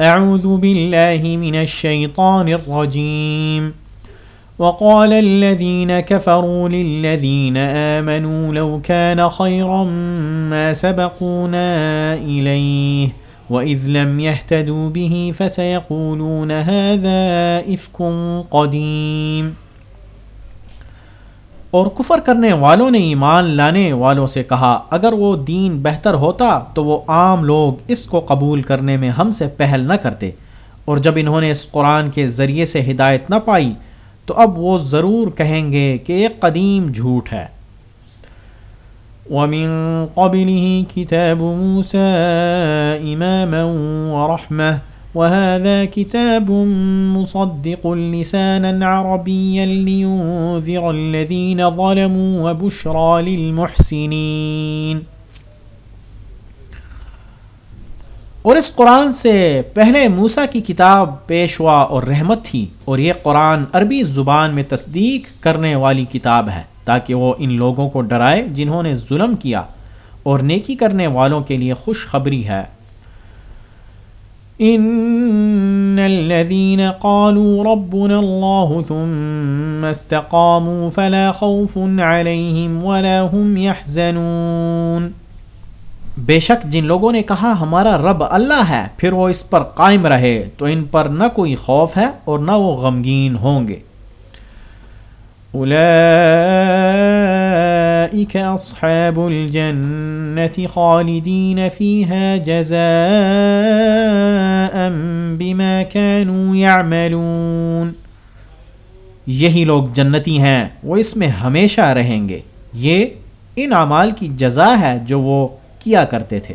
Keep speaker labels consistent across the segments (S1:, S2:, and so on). S1: اعوذ بالله من الشيطان الرجيم وقال الذين كفروا للذين آمنوا لو كان خيرا ما سبقونا إليه وإذ لم يهتدوا به فسيقولون هذا إفك قديم اور کفر کرنے والوں نے ایمان لانے والوں سے کہا اگر وہ دین بہتر ہوتا تو وہ عام لوگ اس کو قبول کرنے میں ہم سے پہل نہ کرتے اور جب انہوں نے اس قرآن کے ذریعے سے ہدایت نہ پائی تو اب وہ ضرور کہیں گے کہ ایک قدیم جھوٹ ہے وَمِن قَبْلِهِ كِتَابُ مُوسَى إِمَامًا وَرَحْمَةً وهذا كتاب مصدق لسانا عربيا لينذر الذين ظلموا وبشرى للمحسنين اور اس قرآن سے پہلے موسا کی کتاب پیشوا اور رحمت تھی اور یہ قرآن عربی زبان میں تصدیق کرنے والی کتاب ہے تاکہ وہ ان لوگوں کو ڈرائے جنہوں نے ظلم کیا اور نیکی کرنے والوں کے لیے خوشخبری ہے ان الذين قالوا ربنا الله ثم استقاموا فلا خوف عليهم ولا هم يحزنون بے شک جن لوگوں نے کہا ہمارا رب اللہ ہے پھر وہ اس پر قائم رہے تو ان پر نہ کوئی خوف ہے اور نہ وہ غمگین ہوں گے أولئك أصحاب الجنة خالدين فيها جزاء بما كانوا يعملون یہی لوگ جنتی ہیں وہ اس میں ہمیشہ رہیں گے یہ ان اعمال کی جزا ہے جو وہ کیا کرتے تھے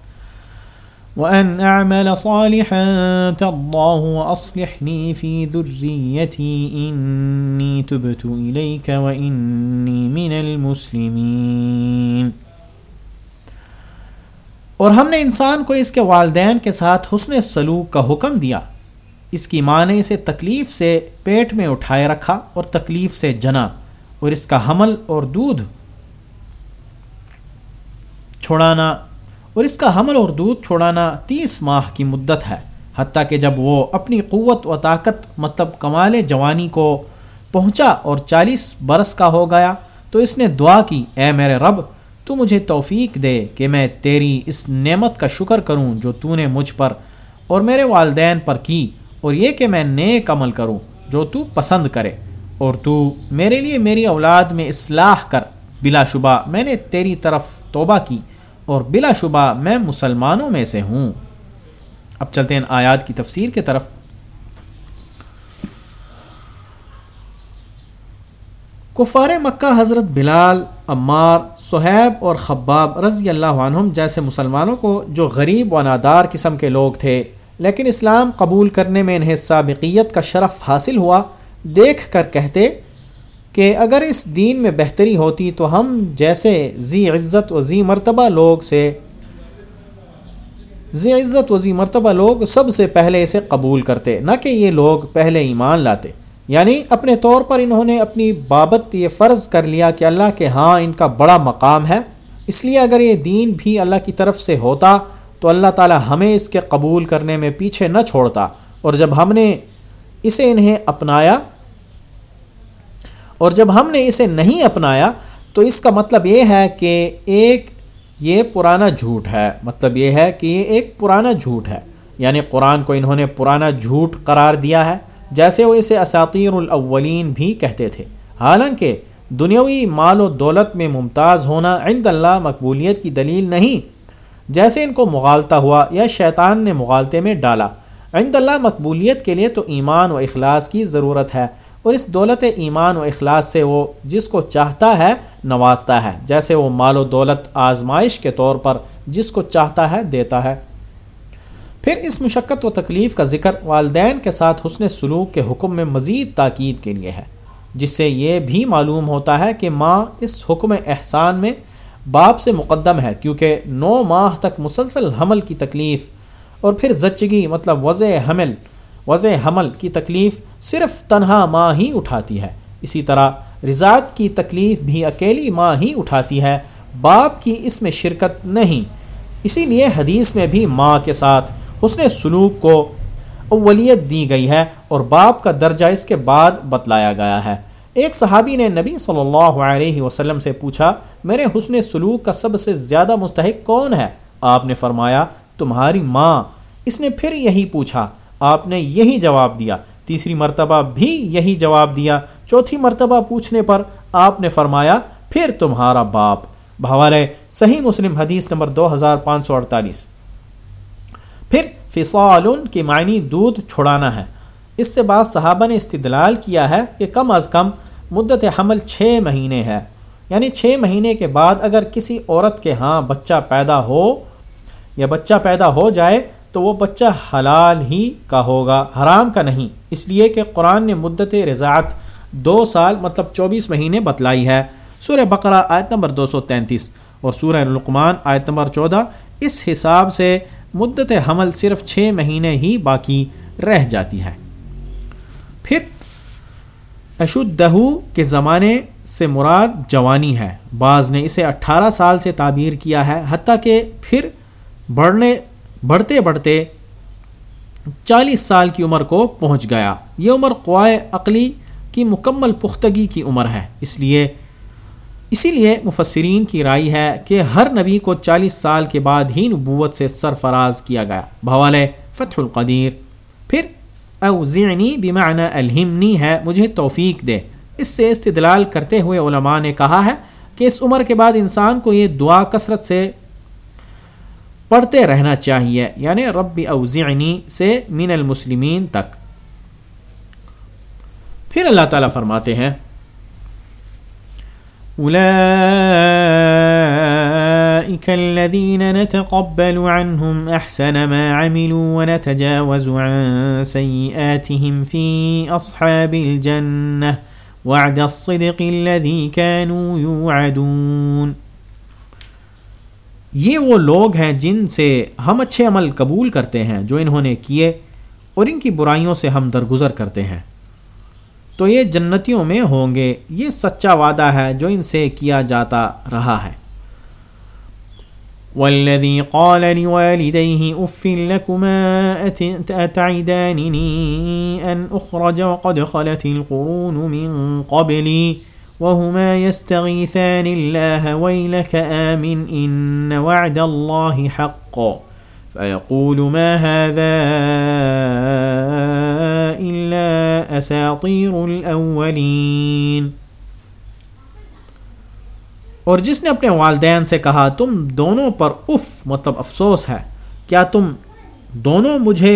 S1: وأن أعمل صالحا ترضاه وأصلحني في ذريتي إني تبت إليك وإني من المسلمين اور ہم نے انسان کو اس کے والدین کے ساتھ حسن سلوک کا حکم دیا اس کی ماں نے اسے تکلیف سے پیٹ میں اٹھائے رکھا اور تکلیف سے جنا اور اس کا حمل اور دودھ چھڑانا اور اس کا حمل اور دودھ چھوڑانا تیس ماہ کی مدت ہے حتیٰ کہ جب وہ اپنی قوت و طاقت مطلب کمال جوانی کو پہنچا اور چالیس برس کا ہو گیا تو اس نے دعا کی اے میرے رب تو مجھے توفیق دے کہ میں تیری اس نعمت کا شکر کروں جو تو نے مجھ پر اور میرے والدین پر کی اور یہ کہ میں نیک عمل کروں جو تو پسند کرے اور تو میرے لیے میری اولاد میں اصلاح کر بلا شبہ میں نے تیری طرف توبہ کی اور بلا شبہ میں مسلمانوں میں سے ہوں اب چلتے ہیں آیات کی تفسیر کی طرف کفار مکہ حضرت بلال عمار صہیب اور خباب رضی اللہ عنہم جیسے مسلمانوں کو جو غریب و نادار قسم کے لوگ تھے لیکن اسلام قبول کرنے میں انہیں سابقیت کا شرف حاصل ہوا دیکھ کر کہتے کہ اگر اس دین میں بہتری ہوتی تو ہم جیسے ذی عزت و ذی مرتبہ لوگ سے ذی عزت و ذی مرتبہ لوگ سب سے پہلے اسے قبول کرتے نہ کہ یہ لوگ پہلے ایمان لاتے یعنی اپنے طور پر انہوں نے اپنی بابت یہ فرض کر لیا کہ اللہ کے ہاں ان کا بڑا مقام ہے اس لیے اگر یہ دین بھی اللہ کی طرف سے ہوتا تو اللہ تعالی ہمیں اس کے قبول کرنے میں پیچھے نہ چھوڑتا اور جب ہم نے اسے انہیں اپنایا اور جب ہم نے اسے نہیں اپنایا تو اس کا مطلب یہ ہے کہ ایک یہ پرانا جھوٹ ہے مطلب یہ ہے کہ یہ ایک پرانا جھوٹ ہے یعنی قرآن کو انہوں نے پرانا جھوٹ قرار دیا ہے جیسے وہ اسے اساطیر الاولین بھی کہتے تھے حالانکہ دنیاوی مال و دولت میں ممتاز ہونا عند اللہ مقبولیت کی دلیل نہیں جیسے ان کو مغالطہ ہوا یا شیطان نے مغالطے میں ڈالا عند اللہ مقبولیت کے لیے تو ایمان و اخلاص کی ضرورت ہے اور اس دولت ایمان و اخلاص سے وہ جس کو چاہتا ہے نوازتا ہے جیسے وہ مال و دولت آزمائش کے طور پر جس کو چاہتا ہے دیتا ہے پھر اس مشقت و تکلیف کا ذکر والدین کے ساتھ حسن سلوک کے حکم میں مزید تاکید کے لیے ہے جس سے یہ بھی معلوم ہوتا ہے کہ ماں اس حکم احسان میں باپ سے مقدم ہے کیونکہ نو ماہ تک مسلسل حمل کی تکلیف اور پھر زچگی مطلب وضع حمل وضع حمل کی تکلیف صرف تنہا ماں ہی اٹھاتی ہے اسی طرح رضاعت کی تکلیف بھی اکیلی ماں ہی اٹھاتی ہے باپ کی اس میں شرکت نہیں اسی لیے حدیث میں بھی ماں کے ساتھ حسن سلوک کو اولیت دی گئی ہے اور باپ کا درجہ اس کے بعد بتلایا گیا ہے ایک صحابی نے نبی صلی اللہ علیہ وسلم سے پوچھا میرے حسن سلوک کا سب سے زیادہ مستحق کون ہے آپ نے فرمایا تمہاری ماں اس نے پھر یہی پوچھا آپ نے یہی جواب دیا تیسری مرتبہ بھی یہی جواب دیا چوتھی مرتبہ پوچھنے پر آپ نے فرمایا پھر تمہارا باپ بھوالے صحیح مسلم حدیث نمبر دو ہزار پانچ سو اڑتالیس پھر فصال کے معنی دودھ چھڑانا ہے اس سے بعد صحابہ نے استدلال کیا ہے کہ کم از کم مدت حمل چھ مہینے ہے یعنی چھ مہینے کے بعد اگر کسی عورت کے ہاں بچہ پیدا ہو یا بچہ پیدا ہو جائے تو وہ بچہ حلال ہی کا ہوگا حرام کا نہیں اس لیے کہ قرآن نے مدت رضاعت دو سال مطلب چوبیس مہینے بتلائی ہے سورہ بقرہ آیت نمبر دو سو تینتیس اور سورہ لقمان آیت نمبر چودہ اس حساب سے مدت حمل صرف چھ مہینے ہی باقی رہ جاتی ہے پھر اشدہو کے زمانے سے مراد جوانی ہے بعض نے اسے اٹھارہ سال سے تعبیر کیا ہے حتیٰ کہ پھر بڑھنے بڑھتے بڑھتے چالیس سال کی عمر کو پہنچ گیا یہ عمر قوائے عقلی کی مکمل پختگی کی عمر ہے اس لیے اسی لیے مفسرین کی رائے ہے کہ ہر نبی کو چالیس سال کے بعد ہی نبوت سے سرفراز کیا گیا بھوال فتح القدیر پھر اوزعنی بمعنی الہمنی ہے مجھے توفیق دے اس سے استدلال کرتے ہوئے علماء نے کہا ہے کہ اس عمر کے بعد انسان کو یہ دعا کثرت سے پڑھتے رہنا چاہیے یعنی رب اوزعنی سے من المسلمین تک پھر اللہ تعالیٰ فرماتے ہیں أولئك الذين نتقبل عنهم أحسن ما عملوا ونتجاوز عن سيئاتهم في أصحاب الجنة وعد الصدق الذي كانوا يوعدون یہ وہ لوگ ہیں جن سے ہم اچھے عمل قبول کرتے ہیں جو انہوں نے کیے اور ان کی برائیوں سے ہم درگزر کرتے ہیں تو یہ جنتیوں میں ہوں گے یہ سچا وعدہ ہے جو ان سے کیا جاتا رہا ہے والذي قال لوالديه لكما وقد خلت القرون من قبلي وهما يستغيثان الله ويلك آمن إن وعد الله حق فيقول ما هذا إلا أساطير الأولين اور جس نے اپنے والدین سے کہا تم دونوں پر اف مطلب افسوس ہے کیا تم دونوں مجھے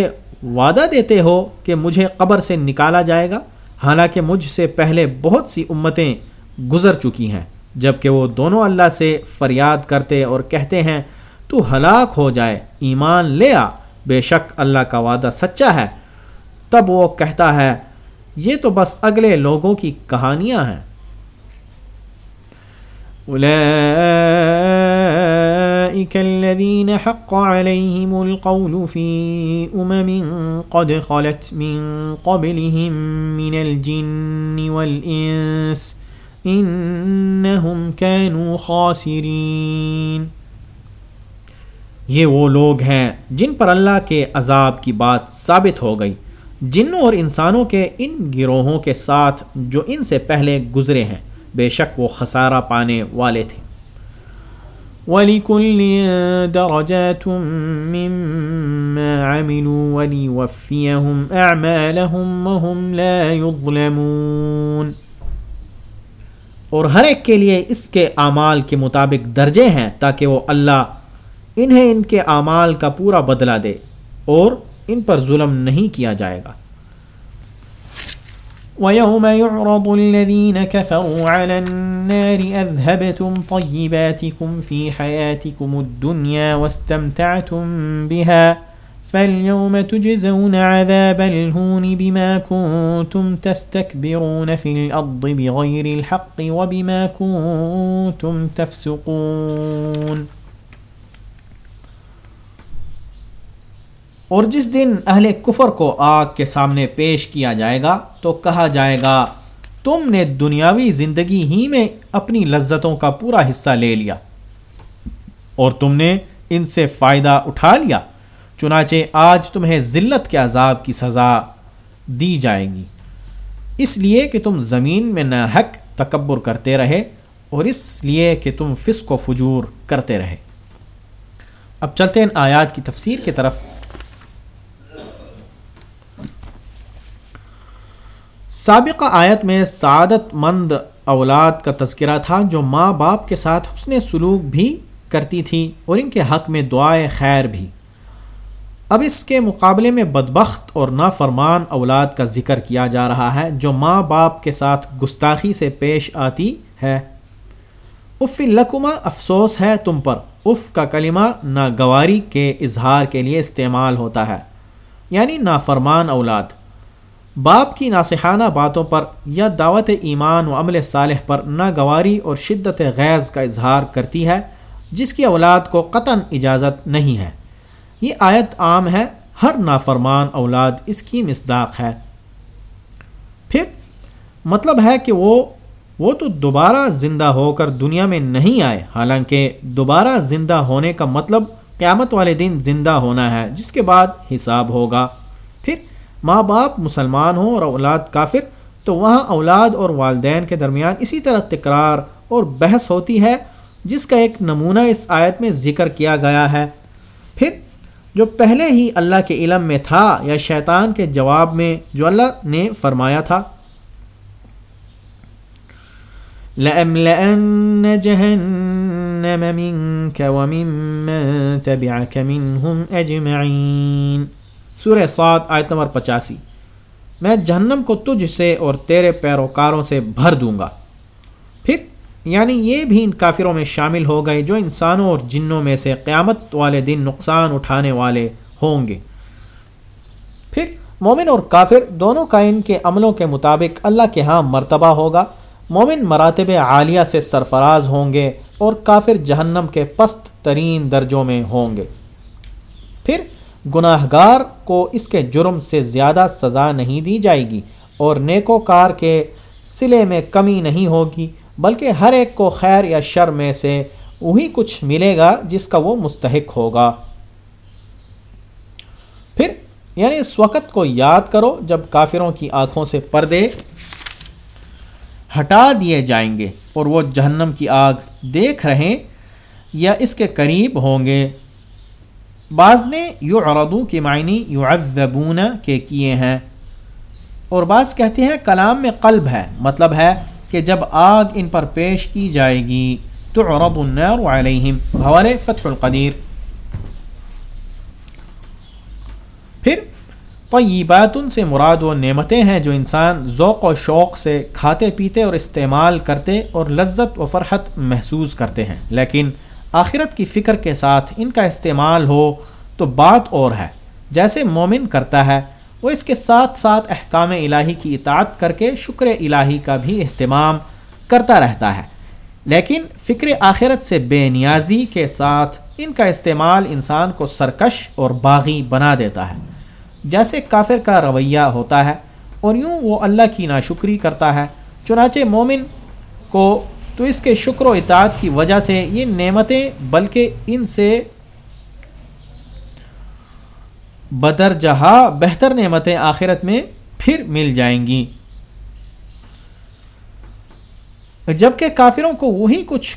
S1: وعدہ دیتے ہو کہ مجھے قبر سے نکالا جائے گا حالانکہ مجھ سے پہلے بہت سی امتیں گزر چکی ہیں جب کہ وہ دونوں اللہ سے فریاد کرتے اور کہتے ہیں تو ہلاک ہو جائے ایمان لے آ بے شک اللہ کا وعدہ سچا ہے تب وہ کہتا ہے یہ تو بس اگلے لوگوں کی کہانیاں ہیں الذين حق عليهم القول في أمم قد خلت من من قبلهم الجن والإنس انہم کینو خاسرین یہ وہ لوگ ہیں جن پر اللہ کے عذاب کی بات ثابت ہو گئی جنوں اور انسانوں کے ان گروہوں کے ساتھ جو ان سے پہلے گزرے ہیں بے شک وہ خسارہ پانے والے تھے اور ہر ایک کے لیے اس کے اعمال کے مطابق درجے ہیں تاکہ وہ اللہ انہیں ان کے اعمال کا پورا بدلہ دے اور ان پر ظلم نہیں کیا جائے گا وَيَوْمَ يُعْرَضُ الَّذِينَ كَفَرُوا عَلَى النَّارِ أَذْهَبَتُمْ طَيِّبَاتِكُمْ فِي حَيَاتِكُمُ الدُّنْيَا وَاسْتَمْتَعْتُمْ بِهَا فاليوم تجزون عذاب الهون بما كنتم تستكبرون في الأرض بغير الحق وبما كنتم تفسقون اور جس دن اہل کفر کو آگ کے سامنے پیش کیا جائے گا تو کہا جائے گا تم نے دنیاوی زندگی ہی میں اپنی لذتوں کا پورا حصہ لے لیا اور تم نے ان سے فائدہ اٹھا لیا چنانچہ آج تمہیں ذلت کے عذاب کی سزا دی جائے گی اس لیے کہ تم زمین میں نہ حق تکبر کرتے رہے اور اس لیے کہ تم فسق و فجور کرتے رہے اب چلتے ہیں آیات کی تفسیر کی طرف سابقہ آیت میں سعادت مند اولاد کا تذکرہ تھا جو ماں باپ کے ساتھ حسن سلوک بھی کرتی تھی اور ان کے حق میں دعائے خیر بھی اب اس کے مقابلے میں بدبخت اور نافرمان اولاد کا ذکر کیا جا رہا ہے جو ماں باپ کے ساتھ گستاخی سے پیش آتی ہے اف لکما افسوس ہے تم پر اف کا کلمہ ناگواری کے اظہار کے لیے استعمال ہوتا ہے یعنی نافرمان اولاد باپ کی ناسحانہ باتوں پر یا دعوت ایمان و عمل صالح پر ناگواری اور شدت غیض کا اظہار کرتی ہے جس کی اولاد کو قطن اجازت نہیں ہے یہ آیت عام ہے ہر نافرمان اولاد اس کی مصداق ہے پھر مطلب ہے کہ وہ وہ تو دوبارہ زندہ ہو کر دنیا میں نہیں آئے حالانکہ دوبارہ زندہ ہونے کا مطلب قیامت والے دن زندہ ہونا ہے جس کے بعد حساب ہوگا پھر ماں باپ مسلمان ہوں اور اولاد کافر تو وہاں اولاد اور والدین کے درمیان اسی طرح تکرار اور بحث ہوتی ہے جس کا ایک نمونہ اس آیت میں ذکر کیا گیا ہے جو پہلے ہی اللہ کے علم میں تھا یا شیطان کے جواب میں جو اللہ نے فرمایا تھا سورہ آیت نمبر پچاسی میں جہنم کو تجھ سے اور تیرے پیروکاروں سے بھر دوں گا پھر یعنی یہ بھی ان کافروں میں شامل ہو گئے جو انسانوں اور جنوں میں سے قیامت والے دن نقصان اٹھانے والے ہوں گے پھر مومن اور کافر دونوں کائن کے عملوں کے مطابق اللہ کے ہاں مرتبہ ہوگا مومن مراتب عالیہ سے سرفراز ہوں گے اور کافر جہنم کے پست ترین درجوں میں ہوں گے پھر گناہ گار کو اس کے جرم سے زیادہ سزا نہیں دی جائے گی اور نیکوکار کے سلے میں کمی نہیں ہوگی بلکہ ہر ایک کو خیر یا شر میں سے وہی کچھ ملے گا جس کا وہ مستحق ہوگا پھر یعنی اس وقت کو یاد کرو جب کافروں کی آنکھوں سے پردے ہٹا دیے جائیں گے اور وہ جہنم کی آگ دیکھ رہے یا اس کے قریب ہوں گے بعض نے یو اردو کے معنی یو کے کیے ہیں اور بعض کہتے ہیں کلام میں قلب ہے مطلب ہے کہ جب آگ ان پر پیش کی جائے گی تو عرب حوالے فتح القدیر پھر طیبات سے مراد و نعمتیں ہیں جو انسان ذوق و شوق سے کھاتے پیتے اور استعمال کرتے اور لذت و فرحت محسوس کرتے ہیں لیکن آخرت کی فکر کے ساتھ ان کا استعمال ہو تو بات اور ہے جیسے مومن کرتا ہے وہ اس کے ساتھ ساتھ احکام الہی کی اطاعت کر کے شکر الہی کا بھی اہتمام کرتا رہتا ہے لیکن فکر آخرت سے بے نیازی کے ساتھ ان کا استعمال انسان کو سرکش اور باغی بنا دیتا ہے جیسے کافر کا رویہ ہوتا ہے اور یوں وہ اللہ کی ناشکری کرتا ہے چنانچہ مومن کو تو اس کے شکر و اطاعت کی وجہ سے یہ نعمتیں بلکہ ان سے بدر جہاں بہتر نعمتیں آخرت میں پھر مل جائیں گی جب کہ کافروں کو وہی کچھ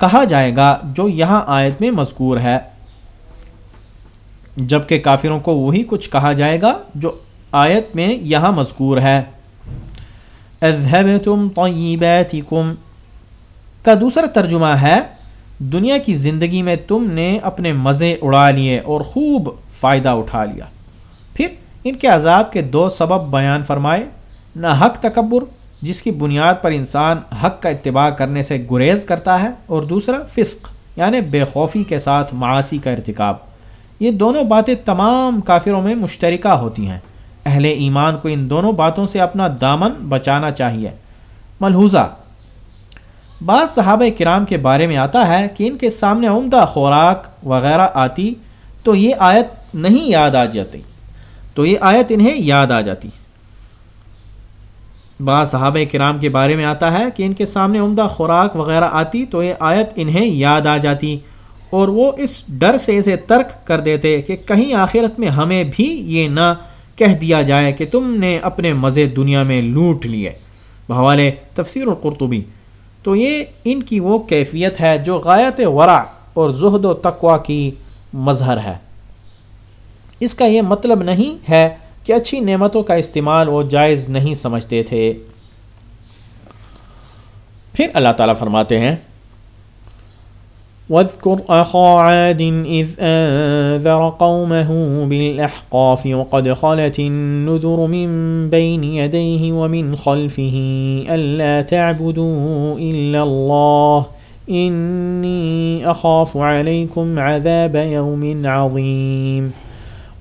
S1: کہا جائے گا جو یہاں آیت میں مذکور ہے جب کہ کافروں کو وہی کچھ کہا جائے گا جو آیت میں یہاں مذکور ہے اذهبتم طیباتکم کا دوسرا ترجمہ ہے دنیا کی زندگی میں تم نے اپنے مزے اڑا لیے اور خوب فائدہ اٹھا لیا پھر ان کے عذاب کے دو سبب بیان فرمائے نہ حق تکبر جس کی بنیاد پر انسان حق کا اتباع کرنے سے گریز کرتا ہے اور دوسرا فسق یعنی بے خوفی کے ساتھ معاشی کا ارتکاب یہ دونوں باتیں تمام کافروں میں مشترکہ ہوتی ہیں اہل ایمان کو ان دونوں باتوں سے اپنا دامن بچانا چاہیے ملحوظہ بعض صحابہ کرام کے بارے میں آتا ہے کہ ان کے سامنے عمدہ خوراک وغیرہ آتی تو یہ آیت نہیں یاد آ جاتی تو یہ آیت انہیں یاد آ جاتی بعض صحابہ کرام کے بارے میں آتا ہے کہ ان کے سامنے عمدہ خوراک وغیرہ آتی تو یہ آیت انہیں یاد آ جاتی اور وہ اس ڈر سے اسے ترک کر دیتے کہ کہیں آخرت میں ہمیں بھی یہ نہ کہہ دیا جائے کہ تم نے اپنے مزے دنیا میں لوٹ لیے بحوالے تفسیر القرطبی تو یہ ان کی وہ کیفیت ہے جو غایت ورع اور زہد و تقوا کی مظہر ہے اس کا یہ مطلب نہیں ہے کہ اچھی نعمتوں کا استعمال وہ جائز نہیں سمجھتے تھے پھر اللہ تعالیٰ فرماتے ہیں واذكر أخا عاد إذ أنذر قومه بالأحقاف وقد خلت النذر من بين يديه ومن خلفه ألا تعبدوا إلا الله إني أخاف عليكم عذاب يوم عظيم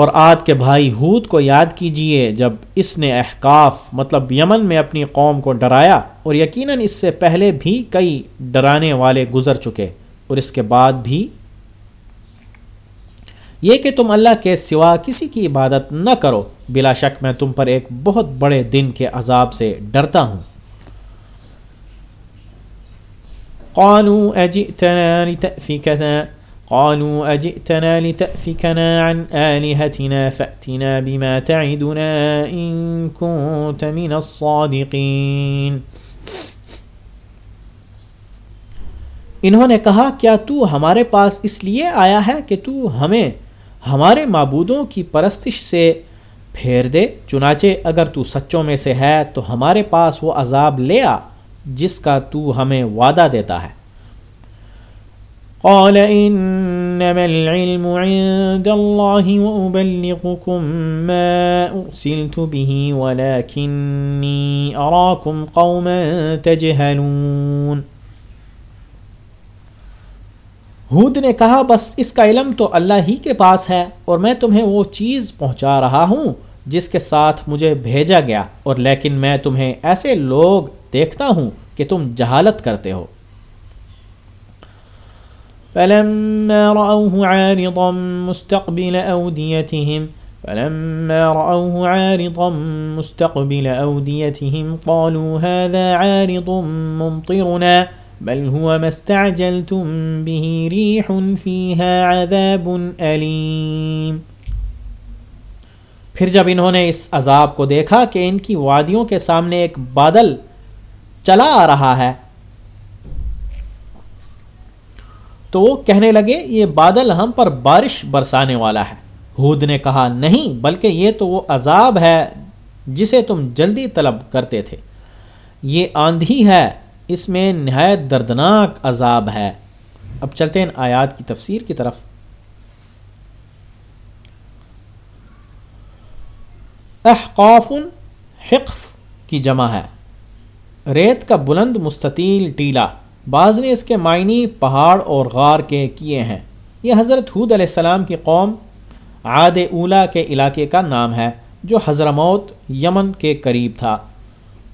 S1: اور آد کے بھائی ہود کو یاد کیجئے جب اس نے احکاف مطلب یمن میں اپنی قوم کو ڈرایا اور یقیناً اس سے پہلے بھی کئی ڈرانے والے گزر چکے اور اس کے بعد بھی یہ کہ تم اللہ کے سوا کسی کی عبادت نہ کرو بلا شک میں تم پر ایک بہت بڑے دن کے عذاب سے ڈرتا ہوں قانو قالوا لتأفكنا عن آلهتنا فأتنا بما تعدنا إن كنت من الصادقين انہوں نے کہا کیا تو ہمارے پاس اس لیے آیا ہے کہ تو ہمیں ہمارے معبودوں کی پرستش سے پھیر دے چنانچہ اگر تو سچوں میں سے ہے تو ہمارے پاس وہ عذاب لے آ جس کا تو ہمیں وعدہ دیتا ہے قال انما العلم عند الله وابلغكم ما ارسلت به ولكني اراكم قوما تجهلون ہود نے کہا بس اس کا علم تو اللہ ہی کے پاس ہے اور میں تمہیں وہ چیز پہنچا رہا ہوں جس کے ساتھ مجھے بھیجا گیا اور لیکن میں تمہیں ایسے لوگ دیکھتا ہوں کہ تم جہالت کرتے ہو فلما رأوه عارضا مستقبل أوديتهم فلما رأوه عارضا مستقبل أوديتهم قالوا هذا عارض ممطرنا بل هو ما استعجلتم به ريح فيها عذاب أليم پھر جب انہوں نے اس عذاب کو دیکھا کہ ان کی وادیوں کے سامنے ایک بادل چلا آ رہا ہے تو وہ کہنے لگے یہ بادل ہم پر بارش برسانے والا ہے ہود نے کہا نہیں بلکہ یہ تو وہ عذاب ہے جسے تم جلدی طلب کرتے تھے یہ آندھی ہے اس میں نہایت دردناک عذاب ہے اب چلتے ہیں آیات کی تفسیر کی طرف احقاف حقف کی جمع ہے ریت کا بلند مستطیل ٹیلا بعض نے اس کے معنی پہاڑ اور غار کے کیے ہیں یہ حضرت حود علیہ السلام کی قوم عاد اولا کے علاقے کا نام ہے جو حضرموت یمن کے قریب تھا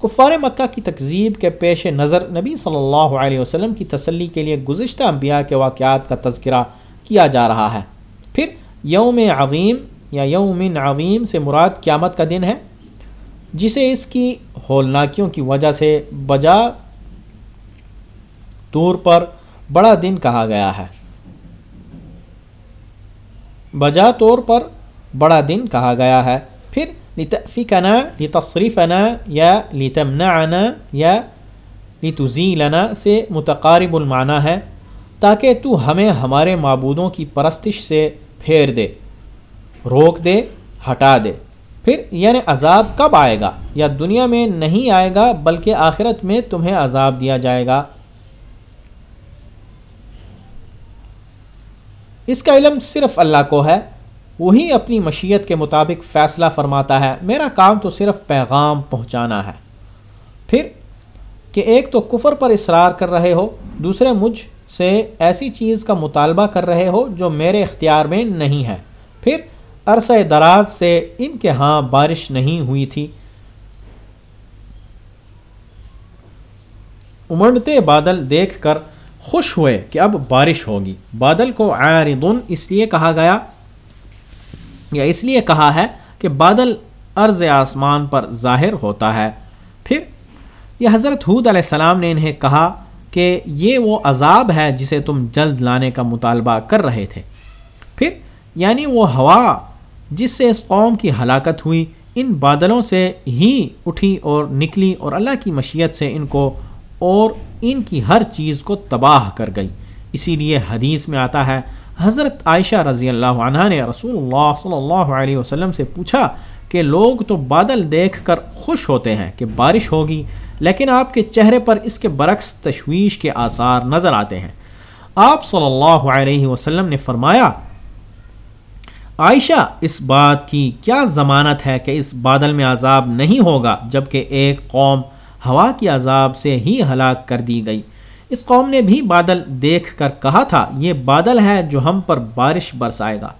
S1: کفار مکہ کی تکذیب کے پیش نظر نبی صلی اللہ علیہ وسلم کی تسلی کے لیے گزشتہ انبیاء کے واقعات کا تذکرہ کیا جا رہا ہے پھر یوم عظیم یا یوم عظیم سے مراد قیامت کا دن ہے جسے اس کی ہولناکیوں کی وجہ سے بجا طور پر بڑا دن کہا گیا ہے بجا طور پر بڑا دن کہا گیا ہے پھر لتفکنا لتصرفنا یا لتمنعنا یا لتزیلنا سے متقارب المعنی ہے تاکہ تو ہمیں ہمارے معبودوں کی پرستش سے پھیر دے روک دے ہٹا دے پھر یعنی عذاب کب آئے گا یا دنیا میں نہیں آئے گا بلکہ آخرت میں تمہیں عذاب دیا جائے گا اس کا علم صرف اللہ کو ہے وہی اپنی مشیت کے مطابق فیصلہ فرماتا ہے میرا کام تو صرف پیغام پہنچانا ہے پھر کہ ایک تو کفر پر اصرار کر رہے ہو دوسرے مجھ سے ایسی چیز کا مطالبہ کر رہے ہو جو میرے اختیار میں نہیں ہے پھر عرصہ دراز سے ان کے ہاں بارش نہیں ہوئی تھی امڑتے بادل دیکھ کر خوش ہوئے کہ اب بارش ہوگی بادل کو عارضن اس لیے کہا گیا یا اس لیے کہا ہے کہ بادل عرض آسمان پر ظاہر ہوتا ہے پھر یہ حضرت حود علیہ السلام نے انہیں کہا کہ یہ وہ عذاب ہے جسے تم جلد لانے کا مطالبہ کر رہے تھے پھر یعنی وہ ہوا جس سے اس قوم کی ہلاکت ہوئی ان بادلوں سے ہی اٹھی اور نکلی اور اللہ کی مشیت سے ان کو اور ان کی ہر چیز کو تباہ کر گئی اسی لیے حدیث میں آتا ہے حضرت عائشہ رضی اللہ اللہ عنہ نے رسول صلی اللہ علیہ وسلم سے پوچھا کہ لوگ تو بادل دیکھ کر خوش ہوتے ہیں کہ بارش ہوگی لیکن آپ کے چہرے پر اس کے برعکس تشویش کے آثار نظر آتے ہیں آپ صلی اللہ علیہ وسلم نے فرمایا عائشہ اس بات کی کیا ضمانت ہے کہ اس بادل میں عذاب نہیں ہوگا جب کہ ایک قوم ہوا کے عذاب سے ہی ہلاک کر دی گئی اس قوم نے بھی بادل دیکھ کر کہا تھا یہ بادل ہے جو ہم پر بارش برسائے گا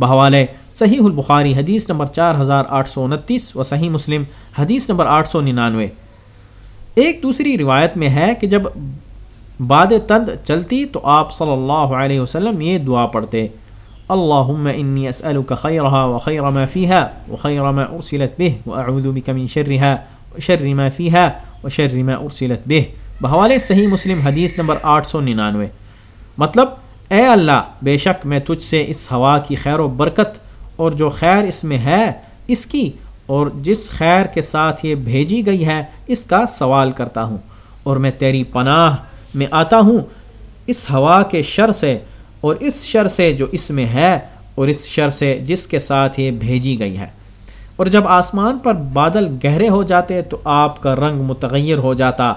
S1: بہوالے صحیح البخاری حدیث نمبر چار ہزار آٹھ سو انتیس و صحیح مسلم حدیث نمبر آٹھ سو ننانوے ایک دوسری روایت میں ہے کہ جب باد تند چلتی تو آپ صلی اللہ علیہ وسلم یہ دعا پڑھتے اللہ خیر و خیرہ خیرمت من ہے شر ما فيها وشر ما ارسلت به بحوالے صحیح مسلم حدیث نمبر 899 مطلب اے اللہ بے شک میں تجھ سے اس ہوا کی خیر و برکت اور جو خیر اس میں ہے اس کی اور جس خیر کے ساتھ یہ بھیجی گئی ہے اس کا سوال کرتا ہوں اور میں تیری پناہ میں آتا ہوں اس ہوا کے شر سے اور اس شر سے جو اس میں ہے اور اس شر سے جس کے ساتھ یہ بھیجی گئی ہے اور جب آسمان پر بادل گہرے ہو جاتے تو آپ کا رنگ متغیر ہو جاتا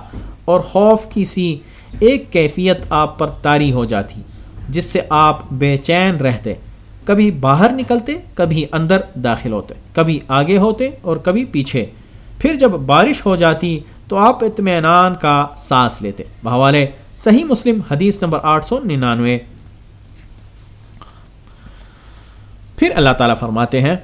S1: اور خوف کی سی ایک کیفیت آپ پر طاری ہو جاتی جس سے آپ بے چین رہتے کبھی باہر نکلتے کبھی اندر داخل ہوتے کبھی آگے ہوتے اور کبھی پیچھے پھر جب بارش ہو جاتی تو آپ اطمینان کا سانس لیتے بحوالے صحیح مسلم حدیث نمبر آٹھ سو ننانوے پھر اللہ تعالیٰ فرماتے ہیں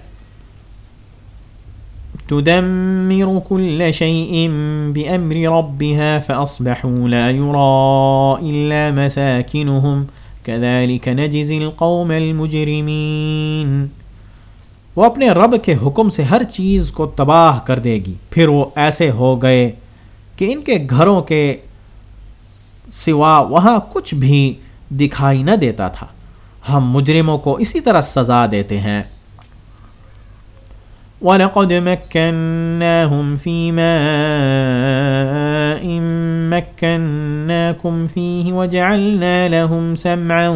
S1: تدمر كل شيء بأمر ربها فأصبحوا لا يرى إلا مساكنهم كذلك نجزي القوم المجرمين وہ اپنے رب کے حکم سے ہر چیز کو تباہ کر دے گی پھر وہ ایسے ہو گئے کہ ان کے گھروں کے سوا وہاں کچھ بھی دکھائی نہ دیتا تھا ہم مجرموں کو اسی طرح سزا دیتے ہیں وَلَقَدْ مَكَّنَّاهُمْ فِي مَاءٍ مَكَّنَّاكُمْ فِيهِ وَجَعَلْنَا لَهُمْ سَمْعًا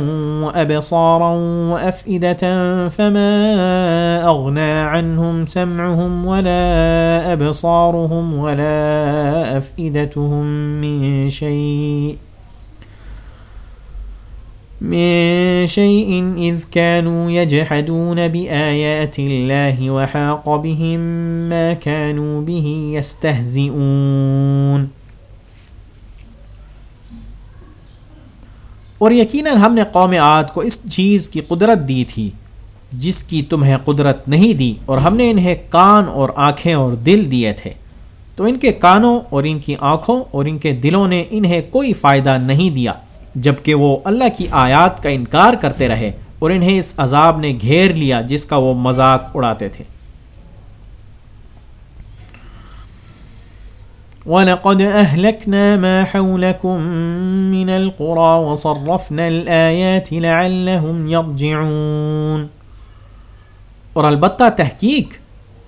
S1: وَأَبْصَارًا وَأَفْئِدَةً فَمَا أَغْنَى عَنْهُمْ سَمْعُهُمْ وَلَا أَبْصَارُهُمْ وَلَا أَفْئِدَتُهُمْ مِنْ شَيْءٍ اور یقیناً ہم نے قوم عاد کو اس چیز کی قدرت دی تھی جس کی تمہیں قدرت نہیں دی اور ہم نے انہیں کان اور آنکھیں اور دل دیے تھے تو ان کے کانوں اور ان کی آنکھوں اور ان کے دلوں نے انہیں کوئی فائدہ نہیں دیا جبکہ وہ اللہ کی آیات کا انکار کرتے رہے اور انہیں اس عذاب نے گھیر لیا جس کا وہ مذاق اڑاتے تھے وَلَقَدْ أَهْلَكْنَا مَا حَوْلَكُمْ مِنَ الْقُرَى وَصَرَّفْنَا الْآيَاتِ لَعَلَّهُمْ يَرْجِعُونَ اور البتہ تحقیق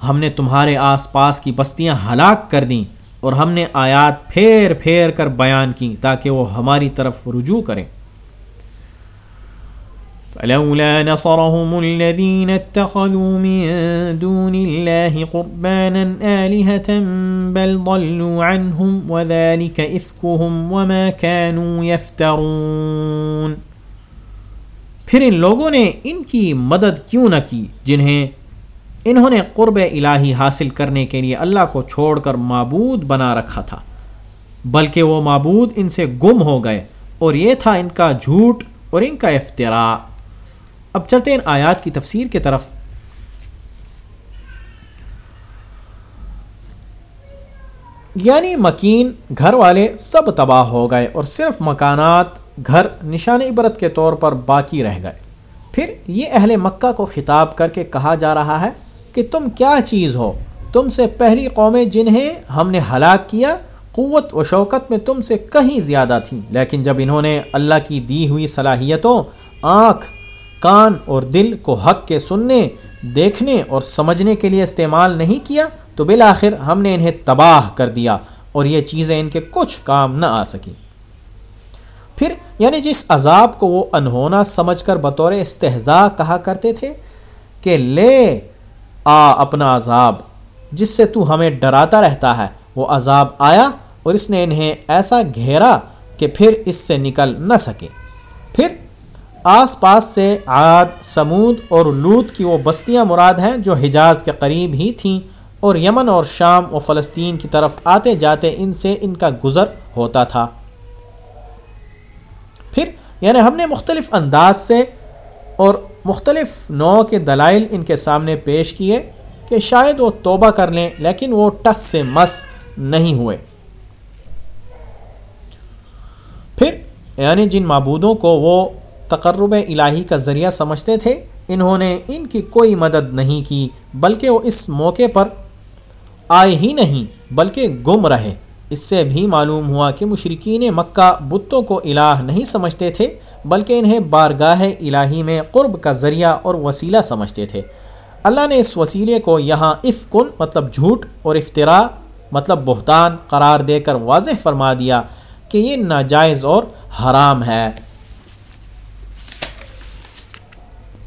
S1: ہم نے تمہارے آس پاس کی بستیاں ہلاک کر دیں اور ہم نے آیات پھیر پھیر کر بیان کی تاکہ وہ ہماری طرف رجوع کریں فلولا نصرهم الذين اتخذوا من دون الله قربانا آلهة بل ضلوا عنهم وذلك وما كانوا يفترون پھر ان لوگوں نے ان کی مدد کیوں نہ کی جنہیں انہوں نے قرب الہی حاصل کرنے کے لیے اللہ کو چھوڑ کر معبود بنا رکھا تھا بلکہ وہ معبود ان سے گم ہو گئے اور یہ تھا ان کا جھوٹ اور ان کا افطرا اب چلتے آیات کی تفسیر کی طرف یعنی مکین گھر والے سب تباہ ہو گئے اور صرف مکانات گھر نشان عبرت کے طور پر باقی رہ گئے پھر یہ اہل مکہ کو خطاب کر کے کہا جا رہا ہے کہ تم کیا چیز ہو تم سے پہلی قومیں جنہیں ہم نے ہلاک کیا قوت و شوکت میں تم سے کہیں زیادہ تھیں لیکن جب انہوں نے اللہ کی دی ہوئی صلاحیتوں آنکھ کان اور دل کو حق کے سننے دیکھنے اور سمجھنے کے لیے استعمال نہیں کیا تو بالآخر ہم نے انہیں تباہ کر دیا اور یہ چیزیں ان کے کچھ کام نہ آ سکیں پھر یعنی جس عذاب کو وہ انہونا سمجھ کر بطور استحضاء کہا کرتے تھے کہ لے آ اپنا عذاب جس سے تو ہمیں ڈراتا رہتا ہے وہ عذاب آیا اور اس نے انہیں ایسا گھیرا کہ پھر اس سے نکل نہ سکے پھر آس پاس سے عاد سمود اور لوت کی وہ بستیاں مراد ہیں جو حجاز کے قریب ہی تھیں اور یمن اور شام و فلسطین کی طرف آتے جاتے ان سے ان کا گزر ہوتا تھا پھر یعنی ہم نے مختلف انداز سے اور مختلف نوع کے دلائل ان کے سامنے پیش کیے کہ شاید وہ توبہ کر لیں لیکن وہ ٹس سے مس نہیں ہوئے پھر یعنی جن معبودوں کو وہ تقرب الہی کا ذریعہ سمجھتے تھے انہوں نے ان کی کوئی مدد نہیں کی بلکہ وہ اس موقع پر آئے ہی نہیں بلکہ گم رہے اس سے بھی معلوم ہوا کہ مشرقین مکہ بتوں کو الہ نہیں سمجھتے تھے بلکہ انہیں بارگاہ الہی میں قرب کا ذریعہ اور وسیلہ سمجھتے تھے اللہ نے اس وسیلے کو یہاں اف کن مطلب جھوٹ اور افطرا مطلب بہتان قرار دے کر واضح فرما دیا کہ یہ ناجائز اور حرام ہے